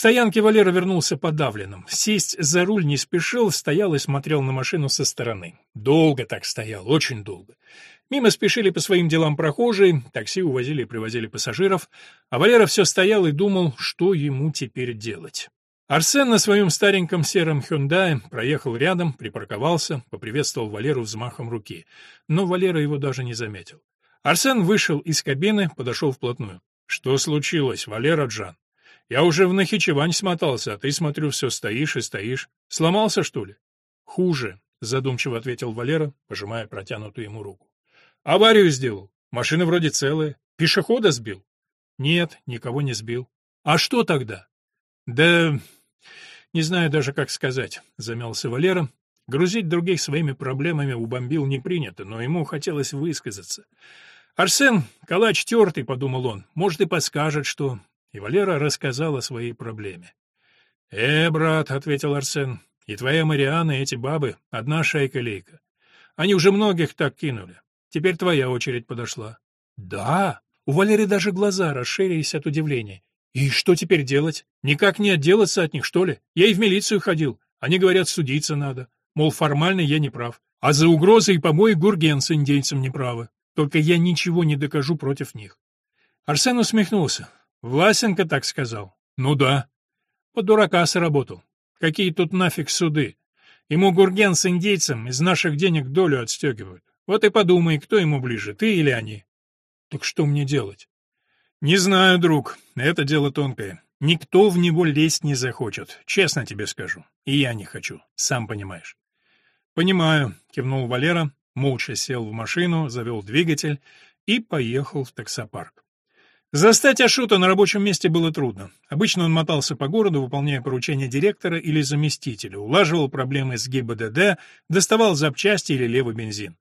стоянке Валера вернулся подавленным. Сесть за руль не спешил, стоял и смотрел на машину со стороны. Долго так стоял, очень долго. Мимо спешили по своим делам прохожие, такси увозили и привозили пассажиров, а Валера все стоял и думал, что ему теперь делать. Арсен на своем стареньком сером «Хюндае» проехал рядом, припарковался, поприветствовал Валеру взмахом руки. Но Валера его даже не заметил. Арсен вышел из кабины, подошел вплотную. «Что случилось, Валера Джан? Я уже в Нахичевань смотался, а ты, смотрю, все стоишь и стоишь. Сломался, что ли?» «Хуже», — задумчиво ответил Валера, пожимая протянутую ему руку. «Аварию сделал. Машина вроде целая. Пешехода сбил?» «Нет, никого не сбил». «А что тогда?» «Да не знаю даже, как сказать», — замялся Валера. Грузить других своими проблемами у бомбил не принято, но ему хотелось высказаться. «Арсен, калач тертый», — подумал он, — «может, и подскажет, что...» И Валера рассказал о своей проблеме. «Э, брат», — ответил Арсен, — «и твоя Мариана, и эти бабы — одна шайка-лейка. Они уже многих так кинули. Теперь твоя очередь подошла». «Да?» У Валеры даже глаза расширились от удивления. «И что теперь делать? Никак не отделаться от них, что ли? Я и в милицию ходил. Они говорят, судиться надо. Мол, формально я не прав. А за угрозы и помои Гурген с индейцем не правы. Только я ничего не докажу против них. Арсен усмехнулся. Власенко так сказал. Ну да. По дурака сработал. Какие тут нафиг суды? Ему Гурген с индейцем из наших денег долю отстегивают. Вот и подумай, кто ему ближе, ты или они. Так что мне делать? Не знаю, друг, это дело тонкое. Никто в него лезть не захочет, честно тебе скажу. И я не хочу, сам понимаешь. Понимаю, кивнул Валера, молча сел в машину, завел двигатель и поехал в таксопарк. Застать Ашота на рабочем месте было трудно. Обычно он мотался по городу, выполняя поручения директора или заместителя, улаживал проблемы с ГИБДД, доставал запчасти или левый бензин.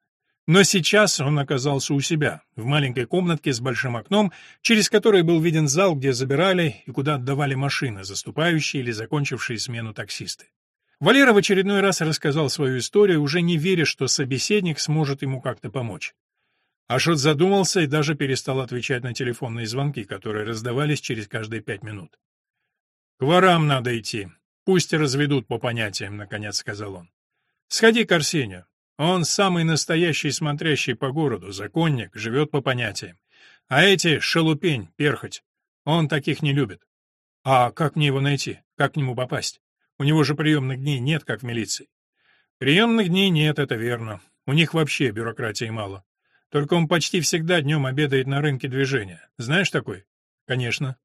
Но сейчас он оказался у себя, в маленькой комнатке с большим окном, через которое был виден зал, где забирали и куда отдавали машины, заступающие или закончившие смену таксисты. Валера в очередной раз рассказал свою историю, уже не веря, что собеседник сможет ему как-то помочь. Ашот задумался и даже перестал отвечать на телефонные звонки, которые раздавались через каждые пять минут. «К ворам надо идти. Пусть разведут по понятиям», — наконец сказал он. «Сходи к Арсению. Он самый настоящий смотрящий по городу, законник, живет по понятиям. А эти — шелупень, перхоть. Он таких не любит. А как мне его найти? Как к нему попасть? У него же приемных дней нет, как в милиции. Приемных дней нет, это верно. У них вообще бюрократии мало. Только он почти всегда днем обедает на рынке движения. Знаешь такой? Конечно.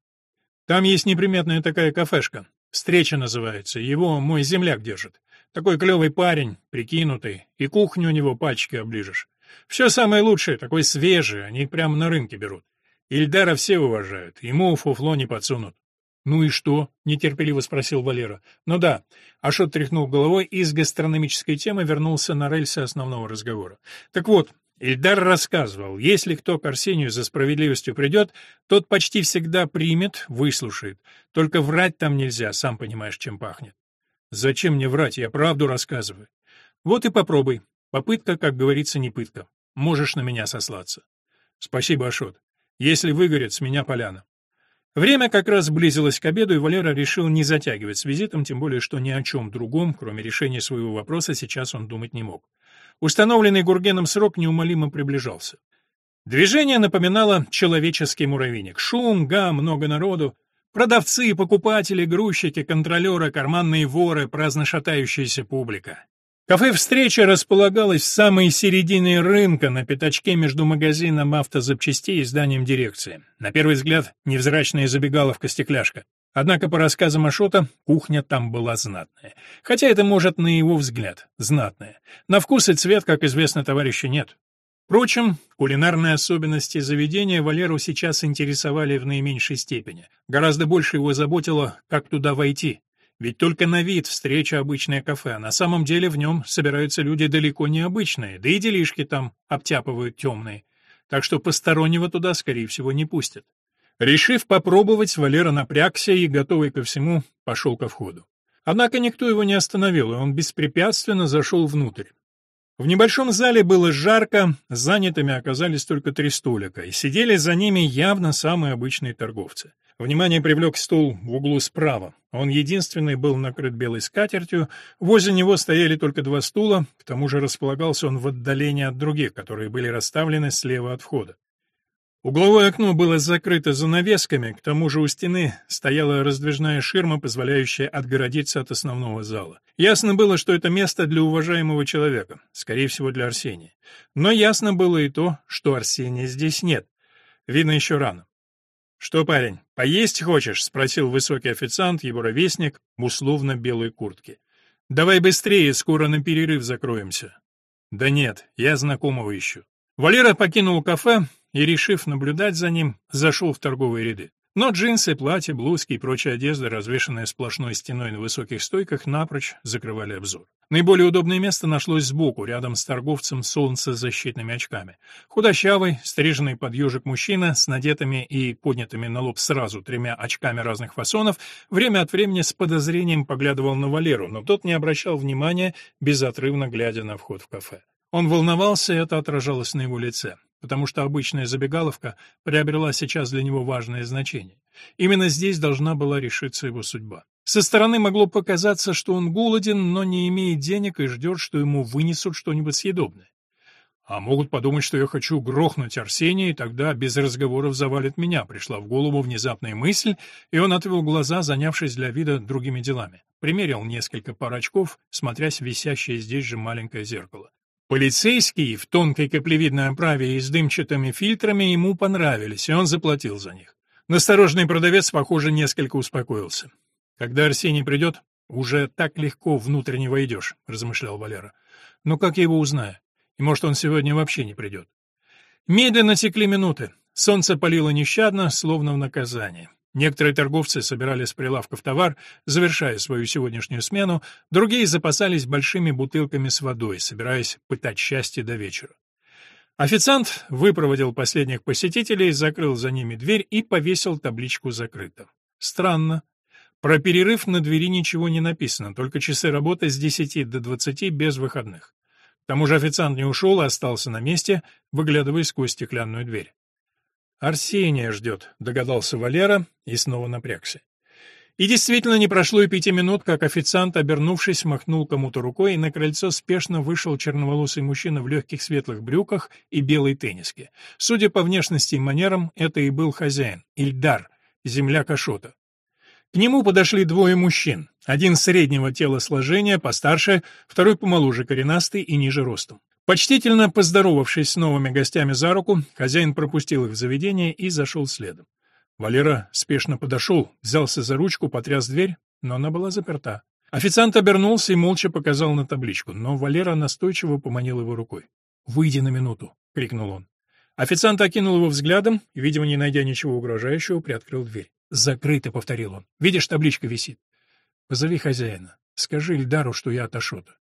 Там есть неприметная такая кафешка. Встреча называется. Его мой земляк держит. Такой клевый парень, прикинутый. И кухню у него пальчики оближешь. Все самое лучшее, такой свежий, они прямо на рынке берут. Ильдара все уважают, ему фуфло не подсунут. «Ну и что?» — нетерпеливо спросил Валера. «Ну да». Ашот тряхнул головой и с гастрономической темы вернулся на рельсы основного разговора. «Так вот, Ильдар рассказывал, если кто к Арсению за справедливостью придет, тот почти всегда примет, выслушает. Только врать там нельзя, сам понимаешь, чем пахнет». «Зачем мне врать? Я правду рассказываю». «Вот и попробуй. Попытка, как говорится, не пытка. Можешь на меня сослаться». «Спасибо, Ашот. Если выгорит, с меня поляна». Время как раз близилось к обеду, и Валера решил не затягивать с визитом, тем более, что ни о чем другом, кроме решения своего вопроса, сейчас он думать не мог. Установленный Гургеном срок неумолимо приближался. Движение напоминало человеческий муравейник. Шум, гам, много народу. Продавцы, покупатели, грузчики, контролеры, карманные воры, праздно шатающаяся публика. Кафе «Встреча» располагалось в самой середине рынка, на пятачке между магазином автозапчастей и зданием дирекции. На первый взгляд, невзрачная забегаловка-стекляшка. Однако, по рассказам Ашота, кухня там была знатная. Хотя это, может, на его взгляд, знатная. На вкус и цвет, как известно, товарища нет. Впрочем, кулинарные особенности заведения Валеру сейчас интересовали в наименьшей степени. Гораздо больше его заботило, как туда войти. Ведь только на вид встреча обычное кафе, а на самом деле в нем собираются люди далеко не обычные, да и делишки там обтяпывают темные. Так что постороннего туда, скорее всего, не пустят. Решив попробовать, Валера напрягся и, готовый ко всему, пошел ко входу. Однако никто его не остановил, и он беспрепятственно зашел внутрь. В небольшом зале было жарко, занятыми оказались только три столика, и сидели за ними явно самые обычные торговцы. Внимание привлек стул в углу справа. Он единственный был накрыт белой скатертью, возле него стояли только два стула, к тому же располагался он в отдалении от других, которые были расставлены слева от входа. Угловое окно было закрыто занавесками, к тому же у стены стояла раздвижная ширма, позволяющая отгородиться от основного зала. Ясно было, что это место для уважаемого человека, скорее всего, для Арсения. Но ясно было и то, что Арсения здесь нет. Видно еще рано. «Что, парень, поесть хочешь?» — спросил высокий официант, его ровесник, в условно-белой куртке. «Давай быстрее, скоро на перерыв закроемся». «Да нет, я знакомого ищу». Валера покинул кафе и, решив наблюдать за ним, зашел в торговые ряды. Но джинсы, платья, блузки и прочая одежда, развешанная сплошной стеной на высоких стойках, напрочь закрывали обзор. Наиболее удобное место нашлось сбоку, рядом с торговцем солнцезащитными очками. Худощавый, стриженный под ежик мужчина с надетыми и поднятыми на лоб сразу тремя очками разных фасонов, время от времени с подозрением поглядывал на Валеру, но тот не обращал внимания, безотрывно глядя на вход в кафе. Он волновался, это отражалось на его лице потому что обычная забегаловка приобрела сейчас для него важное значение. Именно здесь должна была решиться его судьба. Со стороны могло показаться, что он голоден, но не имеет денег и ждет, что ему вынесут что-нибудь съедобное. А могут подумать, что я хочу грохнуть Арсения, и тогда без разговоров завалит меня. Пришла в голову внезапная мысль, и он отвел глаза, занявшись для вида другими делами. Примерил несколько пар очков, смотрясь в висящее здесь же маленькое зеркало. Полицейские в тонкой каплевидной оправе и с дымчатыми фильтрами ему понравились, и он заплатил за них. Насторожный продавец, похоже, несколько успокоился. «Когда Арсений придет, уже так легко внутрь не войдешь», — размышлял Валера. «Но как я его узнаю? И может, он сегодня вообще не придет?» Медленно текли минуты. Солнце палило нещадно, словно в наказание. Некоторые торговцы собирали с прилавков товар, завершая свою сегодняшнюю смену, другие запасались большими бутылками с водой, собираясь пытать счастье до вечера. Официант выпроводил последних посетителей, закрыл за ними дверь и повесил табличку «Закрыто». Странно. Про перерыв на двери ничего не написано, только часы работы с 10 до 20 без выходных. К тому же официант не ушел, а остался на месте, выглядывая сквозь стеклянную дверь. «Арсения ждет», — догадался Валера и снова напрягся. И действительно не прошло и пяти минут, как официант, обернувшись, махнул кому-то рукой, и на крыльцо спешно вышел черноволосый мужчина в легких светлых брюках и белой тенниске. Судя по внешности и манерам, это и был хозяин, Ильдар, земля Кашота. К нему подошли двое мужчин, один среднего телосложения, постарше, второй помоложе, коренастый и ниже ростом. Почтительно поздоровавшись с новыми гостями за руку, хозяин пропустил их в заведение и зашел следом. Валера спешно подошел, взялся за ручку, потряс дверь, но она была заперта. Официант обернулся и молча показал на табличку, но Валера настойчиво поманил его рукой. «Выйди на минуту!» — крикнул он. Официант окинул его взглядом и, видимо, не найдя ничего угрожающего, приоткрыл дверь. «Закрыто», — повторил он. «Видишь, табличка висит. Позови хозяина. Скажи Ильдару, что я от Ашота».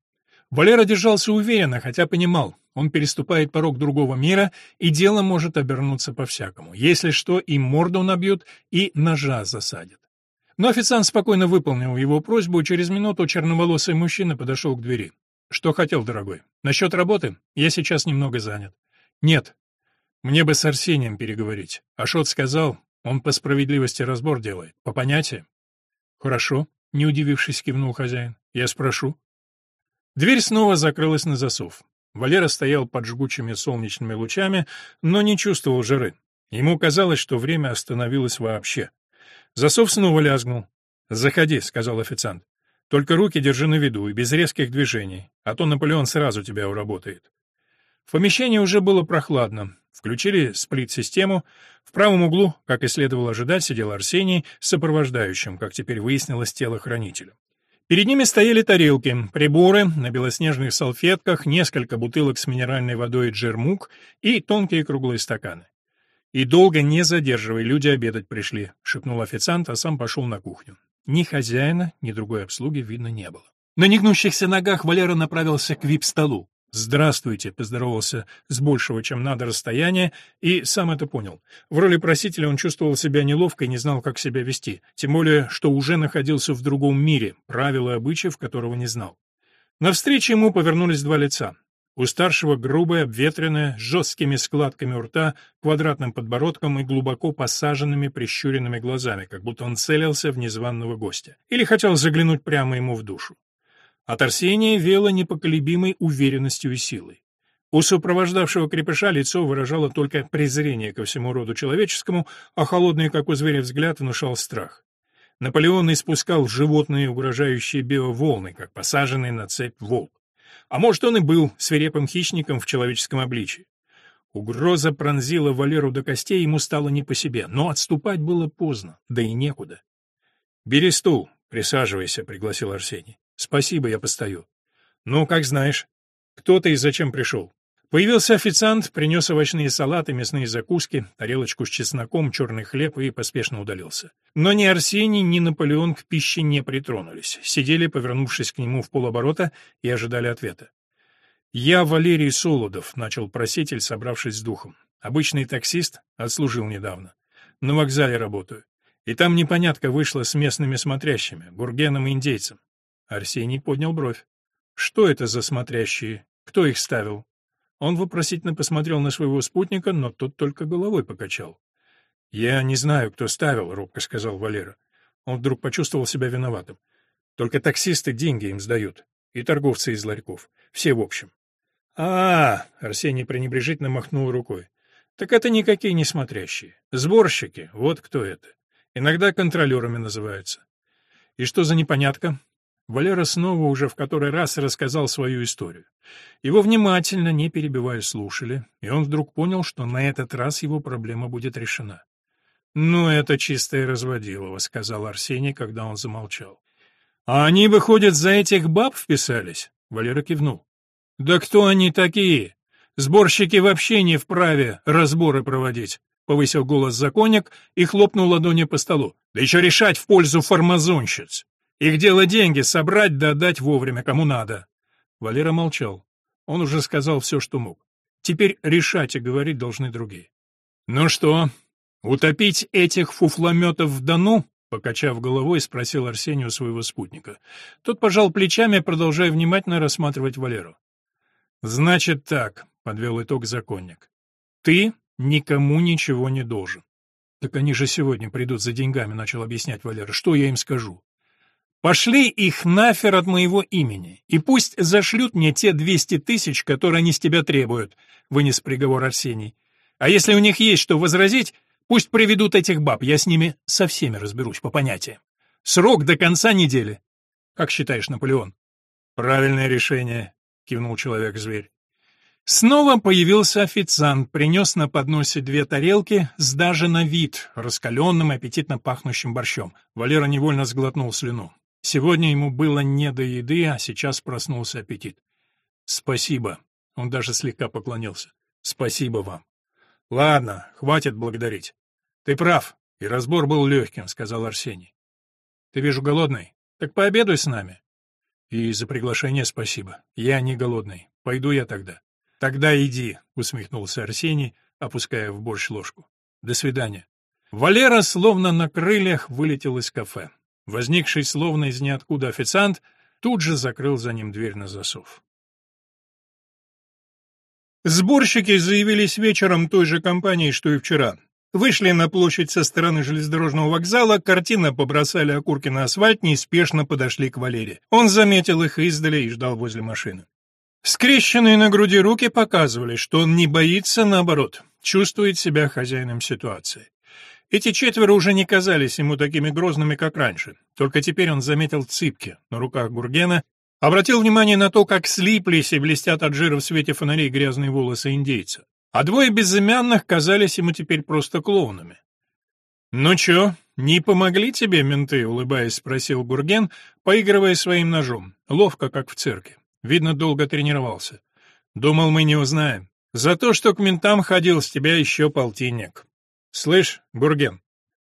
Валера держался уверенно, хотя понимал, он переступает порог другого мира, и дело может обернуться по-всякому. Если что, и морду набьют, и ножа засадят. Но официант спокойно выполнил его просьбу, и через минуту черноволосый мужчина подошел к двери. «Что хотел, дорогой? Насчет работы? Я сейчас немного занят». «Нет. Мне бы с Арсением переговорить. Ашот сказал, он по справедливости разбор делает. По понятиям». «Хорошо», — не удивившись, кивнул хозяин. «Я спрошу». Дверь снова закрылась на засов. Валера стоял под жгучими солнечными лучами, но не чувствовал жары. Ему казалось, что время остановилось вообще. Засов снова лязгнул. «Заходи», — сказал официант. «Только руки держи на виду и без резких движений, а то Наполеон сразу тебя уработает». В помещении уже было прохладно. Включили сплит-систему. В правом углу, как и следовало ожидать, сидел Арсений с сопровождающим, как теперь выяснилось, телохранителем. Перед ними стояли тарелки, приборы на белоснежных салфетках, несколько бутылок с минеральной водой джермук и тонкие круглые стаканы. «И долго не задерживай, люди обедать пришли», — шепнул официант, а сам пошел на кухню. Ни хозяина, ни другой обслуги видно не было. На негнущихся ногах Валера направился к вип-столу. «Здравствуйте», — поздоровался с большего, чем надо, расстояния, и сам это понял. В роли просителя он чувствовал себя неловко и не знал, как себя вести, тем более, что уже находился в другом мире, правила и обычаев которого не знал. Навстречу ему повернулись два лица. У старшего грубое, обветренное, с жесткими складками у рта, квадратным подбородком и глубоко посаженными прищуренными глазами, как будто он целился в незваного гостя. Или хотел заглянуть прямо ему в душу. От Арсения вело непоколебимой уверенностью и силой. У сопровождавшего крепыша лицо выражало только презрение ко всему роду человеческому, а холодный, как у зверя, взгляд внушал страх. Наполеон испускал животные угрожающие биоволны, как посаженный на цепь волк. А может, он и был свирепым хищником в человеческом обличии. Угроза пронзила Валеру до костей, ему стало не по себе, но отступать было поздно, да и некуда. «Бери стул, присаживайся», — пригласил Арсений. «Спасибо, я постою». «Ну, как знаешь. Кто ты и зачем пришел?» Появился официант, принес овощные салаты, мясные закуски, тарелочку с чесноком, черный хлеб и поспешно удалился. Но ни Арсений, ни Наполеон к пище не притронулись. Сидели, повернувшись к нему в полоборота, и ожидали ответа. «Я Валерий Солодов», — начал проситель, собравшись с духом. «Обычный таксист, отслужил недавно. На вокзале работаю. И там непонятка вышла с местными смотрящими, Гургеном и индейцем». Арсений поднял бровь. «Что это за смотрящие? Кто их ставил?» Он вопросительно посмотрел на своего спутника, но тот только головой покачал. «Я не знаю, кто ставил», — робко сказал Валера. Он вдруг почувствовал себя виноватым. «Только таксисты деньги им сдают. И торговцы из ларьков. Все в общем». «А, -а, -а Арсений пренебрежительно махнул рукой. «Так это никакие не смотрящие. Сборщики, вот кто это. Иногда контролерами называются. И что за непонятка? Валера снова уже в который раз рассказал свою историю. Его внимательно, не перебивая, слушали, и он вдруг понял, что на этот раз его проблема будет решена. «Ну, это чистое разводилово», — сказал Арсений, когда он замолчал. «А они, выходят, за этих баб вписались?» — Валера кивнул. «Да кто они такие? Сборщики вообще не вправе разборы проводить», — повысил голос законник и хлопнул ладони по столу. «Да еще решать в пользу фармазонщиц». Их дело деньги собрать да отдать вовремя, кому надо. Валера молчал. Он уже сказал все, что мог. Теперь решать и говорить должны другие. «Ну что, утопить этих фуфлометов в Дону?» Покачав головой, спросил Арсений у своего спутника. Тот пожал плечами, продолжая внимательно рассматривать Валеру. «Значит так», — подвел итог законник. «Ты никому ничего не должен». «Так они же сегодня придут за деньгами», — начал объяснять Валера. «Что я им скажу?» Пошли их нафер от моего имени, и пусть зашлют мне те двести тысяч, которые они с тебя требуют», — вынес приговор Арсений. «А если у них есть что возразить, пусть приведут этих баб, я с ними со всеми разберусь по понятиям. Срок до конца недели. Как считаешь, Наполеон?» «Правильное решение», — кивнул человек-зверь. Снова появился официант, принес на подносе две тарелки с даже на вид раскаленным аппетитно пахнущим борщом. Валера невольно сглотнул слюну. Сегодня ему было не до еды, а сейчас проснулся аппетит. «Спасибо». Он даже слегка поклонился. «Спасибо вам». «Ладно, хватит благодарить. Ты прав, и разбор был легким», — сказал Арсений. «Ты, вижу, голодный? Так пообедуй с нами». «И за приглашение спасибо. Я не голодный. Пойду я тогда». «Тогда иди», — усмехнулся Арсений, опуская в борщ ложку. «До свидания». Валера, словно на крыльях, вылетел из кафе. Возникший словно из ниоткуда официант тут же закрыл за ним дверь на засов. Сборщики заявились вечером той же компании, что и вчера. Вышли на площадь со стороны железнодорожного вокзала, картина побросали окурки на асфальт, неспешно подошли к Валере. Он заметил их издали и ждал возле машины. Скрещенные на груди руки показывали, что он не боится, наоборот, чувствует себя хозяином ситуации. Эти четверо уже не казались ему такими грозными, как раньше. Только теперь он заметил цыпки на руках Гургена, обратил внимание на то, как слиплись и блестят от жира в свете фонарей грязные волосы индейца. А двое безымянных казались ему теперь просто клоунами. «Ну чё, не помогли тебе менты?» — улыбаясь, спросил Гурген, поигрывая своим ножом, ловко, как в цирке. Видно, долго тренировался. «Думал, мы не узнаем. За то, что к ментам ходил, с тебя еще полтинник». «Слышь, Гурген?»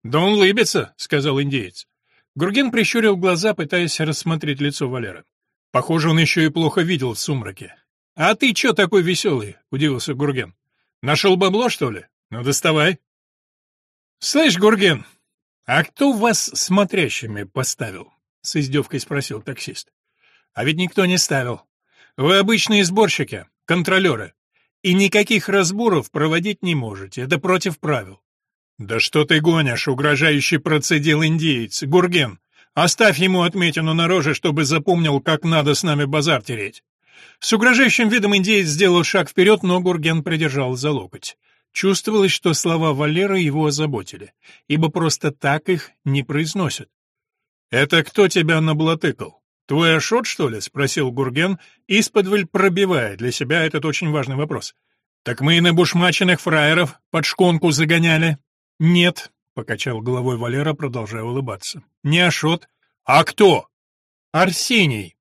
«Да он лыбится», — сказал индеец. Гурген прищурил глаза, пытаясь рассмотреть лицо Валера. Похоже, он еще и плохо видел в сумраке. «А ты че такой веселый?» — удивился Гурген. «Нашел бабло, что ли? Ну, доставай». «Слышь, Гурген, а кто вас смотрящими поставил?» — с издевкой спросил таксист. «А ведь никто не ставил. Вы обычные сборщики. контролера. И никаких разборов проводить не можете, это против правил. «Да что ты гонишь?» — угрожающий процедил индеец. «Гурген, оставь ему отметину на роже, чтобы запомнил, как надо с нами базар тереть». С угрожающим видом индеец сделал шаг вперед, но Гурген придержал за локоть. Чувствовалось, что слова Валеры его озаботили, ибо просто так их не произносят. «Это кто тебя наблатыкал? Твой Ашот, что ли?» — спросил Гурген, исподволь пробивая для себя этот очень важный вопрос. «Так мы и на бушмаченных фраеров под шконку загоняли». «Нет», — покачал головой Валера, продолжая улыбаться. «Не Ашот. А кто?» «Арсений».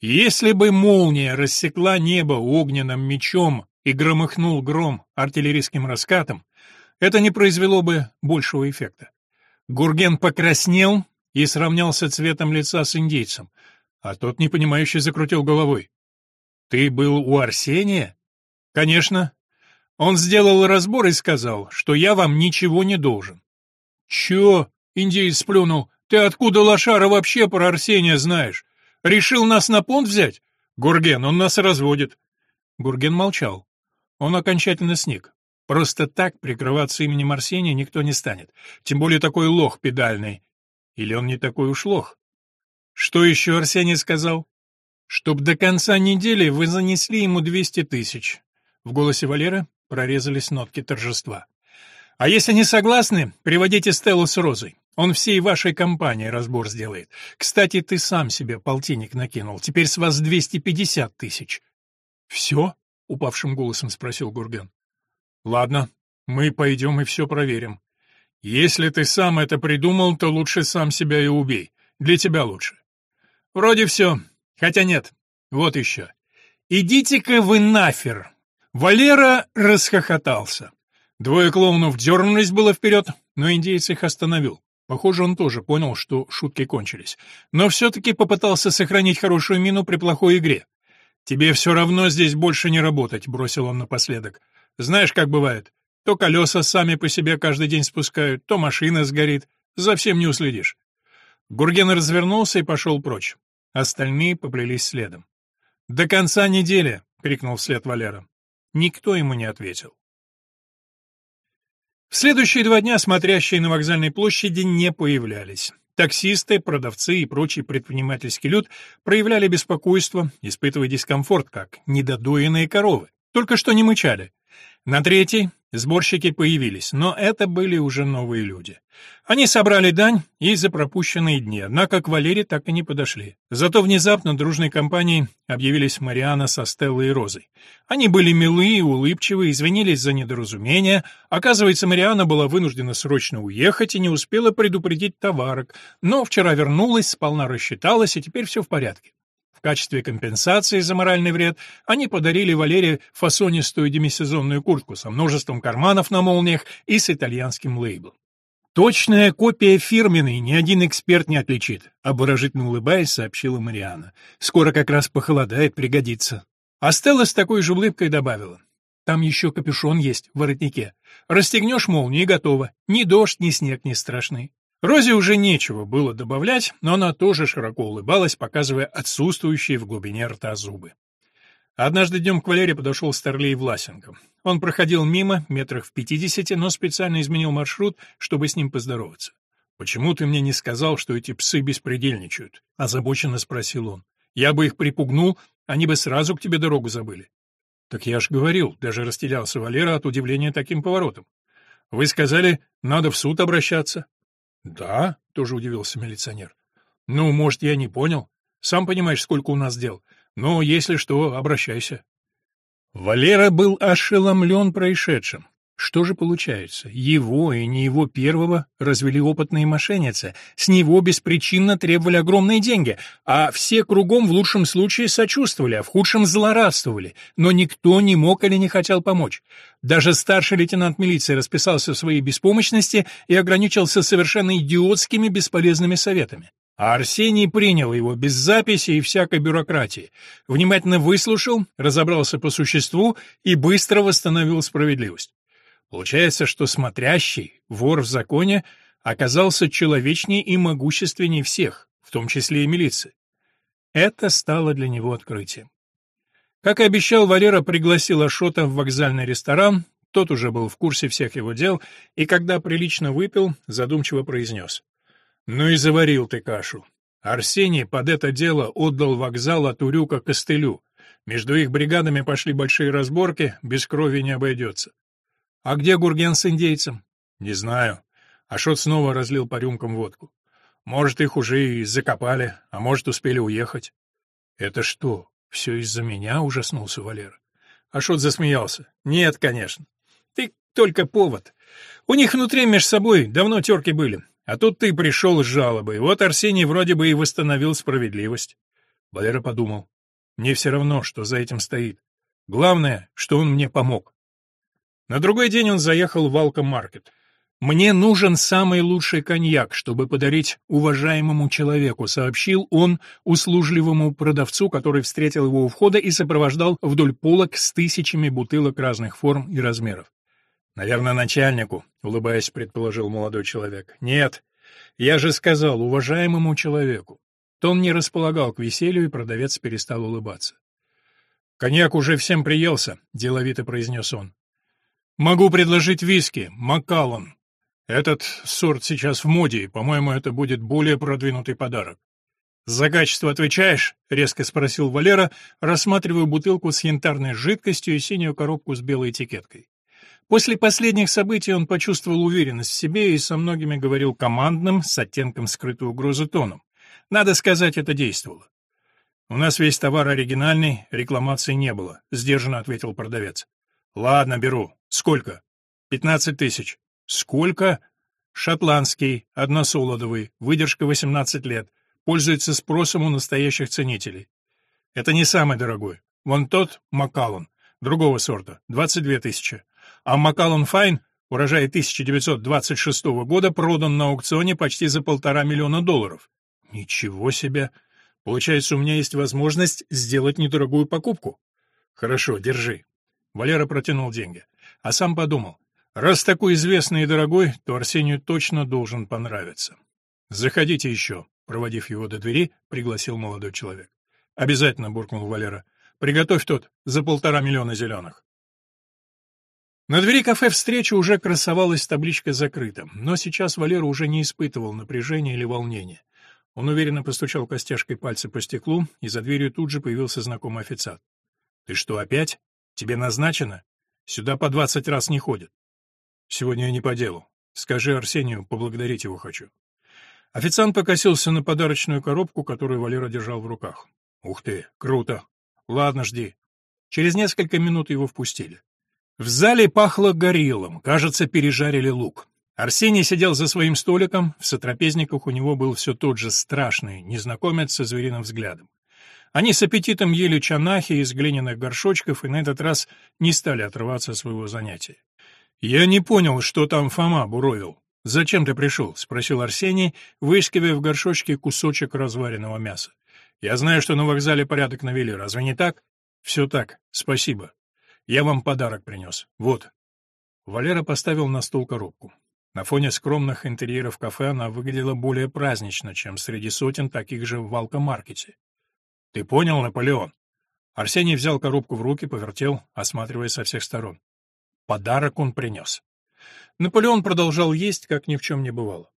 Если бы молния рассекла небо огненным мечом и громыхнул гром артиллерийским раскатом, это не произвело бы большего эффекта. Гурген покраснел и сравнялся цветом лица с индейцем, а тот непонимающе закрутил головой. «Ты был у Арсения?» «Конечно. Он сделал разбор и сказал, что я вам ничего не должен». «Чё?» — индеец сплюнул. «Ты откуда, лошара, вообще про Арсения знаешь? Решил нас на понт взять? Гурген, он нас разводит». Гурген молчал. Он окончательно сник. Просто так прикрываться именем Арсения никто не станет. Тем более такой лох педальный. Или он не такой уж лох? Что еще Арсений сказал? Чтоб до конца недели вы занесли ему 200 тысяч. В голосе Валеры прорезались нотки торжества. А если не согласны, приводите Стеллу с Розой. Он всей вашей компании разбор сделает. Кстати, ты сам себе полтинник накинул. Теперь с вас 250 тысяч. Все? — упавшим голосом спросил Гурген. «Ладно, мы пойдем и все проверим. Если ты сам это придумал, то лучше сам себя и убей. Для тебя лучше». «Вроде все. Хотя нет. Вот еще. Идите-ка вы нафер!» Валера расхохотался. Двое клоунов дернулись было вперед, но индейец их остановил. Похоже, он тоже понял, что шутки кончились. Но все-таки попытался сохранить хорошую мину при плохой игре. «Тебе все равно здесь больше не работать», — бросил он напоследок. «Знаешь, как бывает. То колеса сами по себе каждый день спускают, то машина сгорит. За всем не уследишь». Гурген развернулся и пошел прочь. Остальные поплелись следом. «До конца недели!» — крикнул вслед Валера. Никто ему не ответил. В следующие два дня смотрящие на вокзальной площади не появлялись. Таксисты, продавцы и прочий предпринимательский люд проявляли беспокойство, испытывая дискомфорт, как недодоенные коровы. Только что не мычали. На третий Сборщики появились, но это были уже новые люди. Они собрали дань и за пропущенные дни, однако к Валере так и не подошли. Зато внезапно дружной компанией объявились Мариана со Стеллой и Розой. Они были милые и улыбчивые, извинились за недоразумение. Оказывается, Мариана была вынуждена срочно уехать и не успела предупредить товарок, но вчера вернулась, сполна рассчиталась, и теперь все в порядке. В качестве компенсации за моральный вред они подарили Валере фасонистую демисезонную куртку со множеством карманов на молниях и с итальянским лейблом. «Точная копия фирменной, ни один эксперт не отличит», — обворожительно улыбаясь, сообщила Мариана. «Скоро как раз похолодает, пригодится». А Стелла с такой же улыбкой добавила. «Там еще капюшон есть в воротнике. Расстегнешь молнию и готово. Ни дождь, ни снег не страшны». Розе уже нечего было добавлять, но она тоже широко улыбалась, показывая отсутствующие в глубине рта зубы. Однажды днем к Валере подошел Старлей Власенко. Он проходил мимо, метрах в пятидесяти, но специально изменил маршрут, чтобы с ним поздороваться. «Почему ты мне не сказал, что эти псы беспредельничают?» — озабоченно спросил он. «Я бы их припугнул, они бы сразу к тебе дорогу забыли». «Так я ж говорил», — даже растерялся Валера от удивления таким поворотом. «Вы сказали, надо в суд обращаться». «Да?» — тоже удивился милиционер. «Ну, может, я не понял. Сам понимаешь, сколько у нас дел. Но если что, обращайся». Валера был ошеломлен происшедшим. Что же получается? Его и не его первого развели опытные мошенницы, с него беспричинно требовали огромные деньги, а все кругом в лучшем случае сочувствовали, а в худшем злорадствовали, но никто не мог или не хотел помочь. Даже старший лейтенант милиции расписался в своей беспомощности и ограничился совершенно идиотскими бесполезными советами. А Арсений принял его без записи и всякой бюрократии, внимательно выслушал, разобрался по существу и быстро восстановил справедливость. Получается, что смотрящий, вор в законе, оказался человечнее и могущественнее всех, в том числе и милиции. Это стало для него открытием. Как и обещал, Валера пригласил Ашота в вокзальный ресторан, тот уже был в курсе всех его дел, и когда прилично выпил, задумчиво произнес. «Ну и заварил ты кашу. Арсений под это дело отдал вокзал от Урюка Костылю. Между их бригадами пошли большие разборки, без крови не обойдется. А где Гурген с индейцем? Не знаю. Ашот снова разлил по рюмкам водку. Может, их уже и закопали, а может, успели уехать. Это что, все из-за меня? Ужаснулся Валера. Ашот засмеялся. Нет, конечно. Ты только повод. У них внутри между собой давно терки были. А тут ты пришел с жалобой. Вот Арсений вроде бы и восстановил справедливость. Валера подумал. Мне все равно, что за этим стоит. Главное, что он мне помог. На другой день он заехал в Алка-маркет. «Мне нужен самый лучший коньяк, чтобы подарить уважаемому человеку», сообщил он услужливому продавцу, который встретил его у входа и сопровождал вдоль полок с тысячами бутылок разных форм и размеров. «Наверное, начальнику», — улыбаясь, предположил молодой человек. «Нет, я же сказал, уважаемому человеку». Тон не располагал к веселью, и продавец перестал улыбаться. «Коньяк уже всем приелся», — деловито произнес он. «Могу предложить виски, Маккаллан. Этот сорт сейчас в моде, и, по-моему, это будет более продвинутый подарок». «За качество отвечаешь?» — резко спросил Валера, рассматривая бутылку с янтарной жидкостью и синюю коробку с белой этикеткой. После последних событий он почувствовал уверенность в себе и со многими говорил командным, с оттенком скрытой угрозы тоном. Надо сказать, это действовало. «У нас весь товар оригинальный, рекламации не было», — сдержанно ответил продавец. «Ладно, беру. Сколько?» «Пятнадцать тысяч». «Сколько?» «Шотландский, односолодовый, выдержка 18 лет, пользуется спросом у настоящих ценителей. Это не самый дорогой. Вон тот, Макаллан, другого сорта, 22 тысячи. А Макаллан Файн, урожай 1926 года, продан на аукционе почти за полтора миллиона долларов. Ничего себе! Получается, у меня есть возможность сделать недорогую покупку. Хорошо, держи. Валера протянул деньги. А сам подумал, раз такой известный и дорогой, то Арсению точно должен понравиться. Заходите еще, проводив его до двери, пригласил молодой человек. Обязательно, буркнул Валера. Приготовь тот за полтора миллиона зеленых. На двери кафе встречи уже красовалась табличка «Закрыто», но сейчас Валера уже не испытывал напряжения или волнения. Он уверенно постучал костяшкой пальца по стеклу, и за дверью тут же появился знакомый официант. «Ты что, опять? Тебе назначено? Сюда по двадцать раз не ходят». «Сегодня я не по делу. Скажи Арсению, поблагодарить его хочу». Официант покосился на подарочную коробку, которую Валера держал в руках. «Ух ты, круто! Ладно, жди». Через несколько минут его впустили. В зале пахло горелым, кажется, пережарили лук. Арсений сидел за своим столиком, в сотрапезниках у него был все тот же страшный незнакомец со звериным взглядом. Они с аппетитом ели чанахи из глиняных горшочков и на этот раз не стали отрываться от своего занятия. «Я не понял, что там Фома буровил. Зачем ты пришел?» — спросил Арсений, выискивая в горшочке кусочек разваренного мяса. «Я знаю, что на вокзале порядок навели, разве не так?» «Все так, спасибо. Я вам подарок принес. Вот». Валера поставил на стол коробку. На фоне скромных интерьеров кафе она выглядела более празднично, чем среди сотен таких же в Валка-маркете. «Ты понял, Наполеон?» Арсений взял коробку в руки, повертел, осматривая со всех сторон. Подарок он принес. Наполеон продолжал есть, как ни в чем не бывало.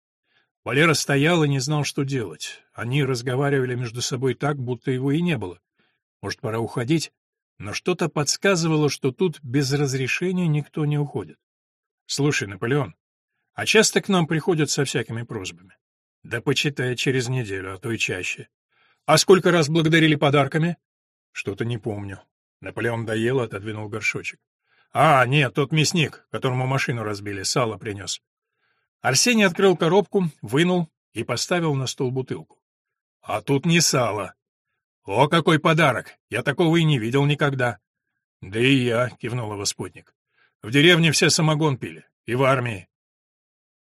Валера стоял и не знал, что делать. Они разговаривали между собой так, будто его и не было. Может, пора уходить? Но что-то подсказывало, что тут без разрешения никто не уходит. «Слушай, Наполеон, а часто к нам приходят со всякими просьбами. Да почитай через неделю, а то и чаще. А сколько раз благодарили подарками? Что-то не помню. Наполеон доел, отодвинул горшочек. А, нет, тот мясник, которому машину разбили, сало принес. Арсений открыл коробку, вынул и поставил на стол бутылку. А тут не сало. О, какой подарок! Я такого и не видел никогда. Да и я, кивнул его спутник. В деревне все самогон пили, и в армии.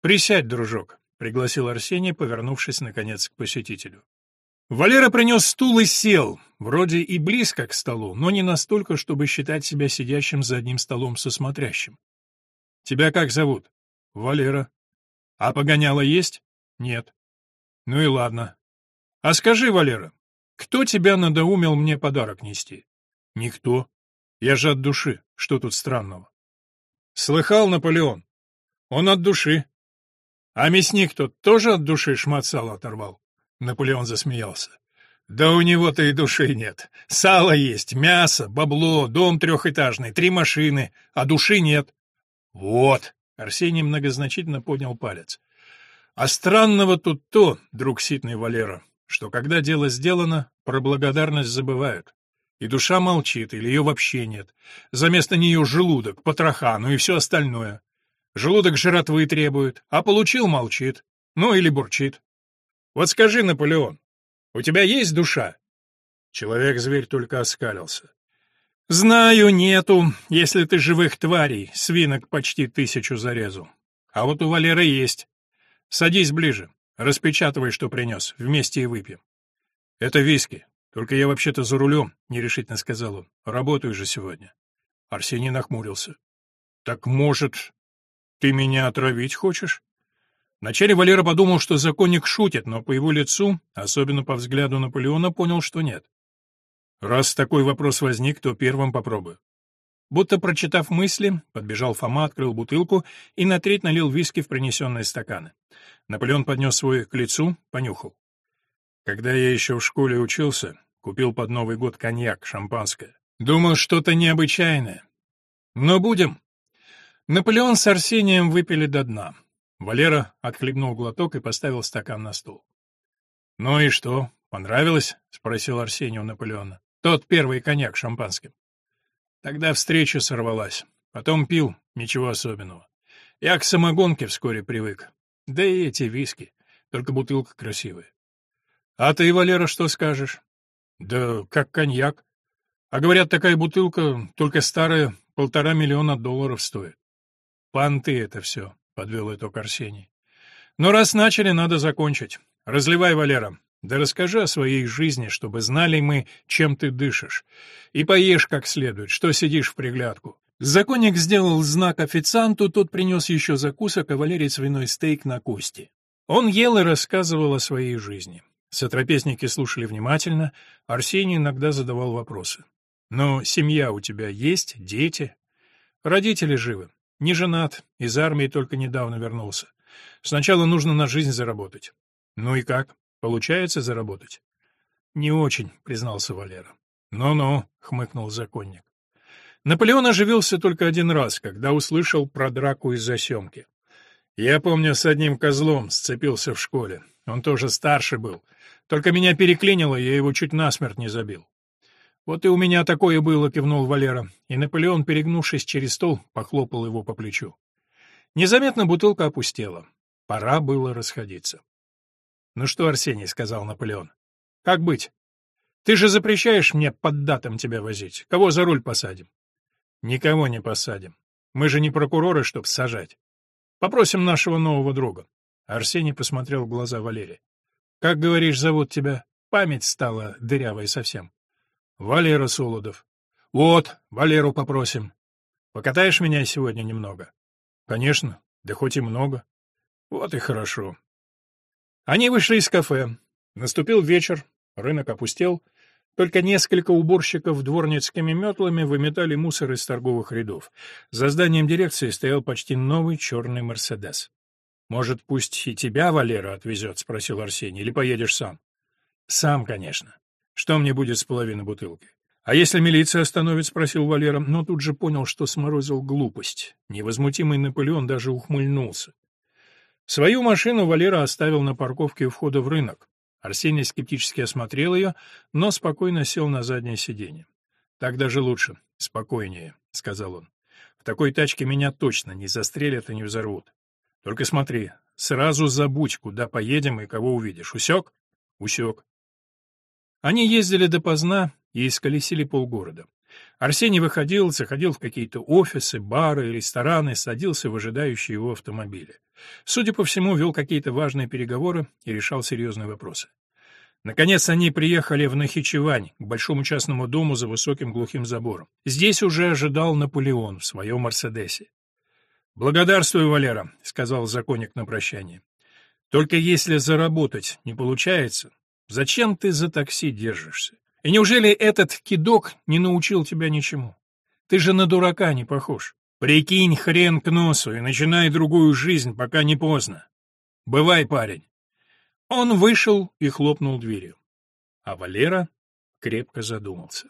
«Присядь, дружок», — пригласил Арсений, повернувшись, наконец, к посетителю. Валера принес стул и сел, вроде и близко к столу, но не настолько, чтобы считать себя сидящим за одним столом со смотрящим. «Тебя как зовут?» «Валера». «А погоняло есть?» «Нет». «Ну и ладно. А скажи, Валера, кто тебя надоумил мне подарок нести?» Никто. Я же от души. Что тут странного? Слыхал, Наполеон? Он от души. А мясник тот тоже от души шмат сала оторвал. Наполеон засмеялся. Да у него-то и души нет. Сало есть, мясо, бабло, дом трехэтажный, три машины, а души нет. Вот. Арсений многозначительно поднял палец. А странного тут то, друг ситный Валера, что когда дело сделано, про благодарность забывают. И душа молчит, или ее вообще нет. За место нее желудок, потроха, ну и все остальное. Желудок жратвы требует, а получил — молчит. Ну или бурчит. Вот скажи, Наполеон, у тебя есть душа?» Человек-зверь только оскалился. «Знаю, нету, если ты живых тварей, свинок почти тысячу зарезал. А вот у Валеры есть. Садись ближе, распечатывай, что принес, вместе и выпьем». «Это виски, только я вообще-то за рулем», — нерешительно сказал он. «Работаю же сегодня». Арсений нахмурился. «Так, может, ты меня отравить хочешь?» Вначале Валера подумал, что законник шутит, но по его лицу, особенно по взгляду Наполеона, понял, что нет. Раз такой вопрос возник, то первым попробую. Будто прочитав мысли, подбежал Фома, открыл бутылку и на треть налил виски в принесенные стаканы. Наполеон поднес свой к лицу, понюхал. Когда я еще в школе учился, купил под Новый год коньяк, шампанское. Думал, что-то необычайное. Но будем. Наполеон с Арсением выпили до дна. Валера отхлебнул глоток и поставил стакан на стол. «Ну и что, понравилось?» — спросил Арсений у Наполеона. «Тот первый коньяк шампанским». Тогда встреча сорвалась. Потом пил, ничего особенного. Я к самогонке вскоре привык. Да и эти виски. Только бутылка красивая. А ты, Валера, что скажешь? Да как коньяк. А говорят, такая бутылка, только старая, полтора миллиона долларов стоит. Панты это все. — подвел итог Арсений. «Но раз начали, надо закончить. Разливай, Валера. Да расскажи о своей жизни, чтобы знали мы, чем ты дышишь. И поешь как следует, что сидишь в приглядку». Законник сделал знак официанту, тот принес еще закусок, а Валерий свиной стейк на кости. Он ел и рассказывал о своей жизни. Сотрапезники слушали внимательно, Арсений иногда задавал вопросы. «Но семья у тебя есть? Дети?» «Родители живы. Не женат, из армии только недавно вернулся. Сначала нужно на жизнь заработать. Ну и как? Получается заработать? Не очень, признался Валера. Ну-ну, хмыкнул законник. Наполеон оживился только один раз, когда услышал про драку из-за семки. Я помню, с одним козлом сцепился в школе. Он тоже старше был. Только меня переклинило, я его чуть насмерть не забил. «Вот и у меня такое было», — кивнул Валера, и Наполеон, перегнувшись через стол, похлопал его по плечу. Незаметно бутылка опустела. Пора было расходиться. «Ну что, Арсений», — сказал Наполеон, — «как быть? Ты же запрещаешь мне под датам тебя возить. Кого за руль посадим?» «Никого не посадим. Мы же не прокуроры, чтоб сажать. Попросим нашего нового друга». Арсений посмотрел в глаза Валерия. «Как, говоришь, зовут тебя? Память стала дырявой совсем». Валера Солодов. Вот, Валеру попросим. Покатаешь меня сегодня немного? Конечно, да хоть и много. Вот и хорошо. Они вышли из кафе. Наступил вечер, рынок опустел, только несколько уборщиков дворницкими метлами выметали мусор из торговых рядов. За зданием дирекции стоял почти новый черный «Мерседес». «Может, пусть и тебя Валера отвезет?» — спросил Арсений. «Или поедешь сам?» «Сам, конечно. Что мне будет с половиной бутылки? А если милиция остановит, спросил Валера, но тут же понял, что сморозил глупость. Невозмутимый Наполеон даже ухмыльнулся. Свою машину Валера оставил на парковке у входа в рынок. Арсений скептически осмотрел ее, но спокойно сел на заднее сиденье. «Так даже лучше, спокойнее», — сказал он. «В такой тачке меня точно не застрелят и не взорвут. Только смотри, сразу забудь, куда поедем и кого увидишь. Усек?» «Усек. Они ездили допоздна и исколесили полгорода. Арсений выходил, заходил в какие-то офисы, бары, рестораны, садился в ожидающие его автомобили. Судя по всему, вел какие-то важные переговоры и решал серьезные вопросы. Наконец они приехали в Нахичевань, к большому частному дому за высоким глухим забором. Здесь уже ожидал Наполеон в своем «Мерседесе». «Благодарствую, Валера», — сказал законник на прощание. «Только если заработать не получается, Зачем ты за такси держишься? И неужели этот кидок не научил тебя ничему? Ты же на дурака не похож. Прикинь хрен к носу и начинай другую жизнь, пока не поздно. Бывай, парень. Он вышел и хлопнул дверью. А Валера крепко задумался.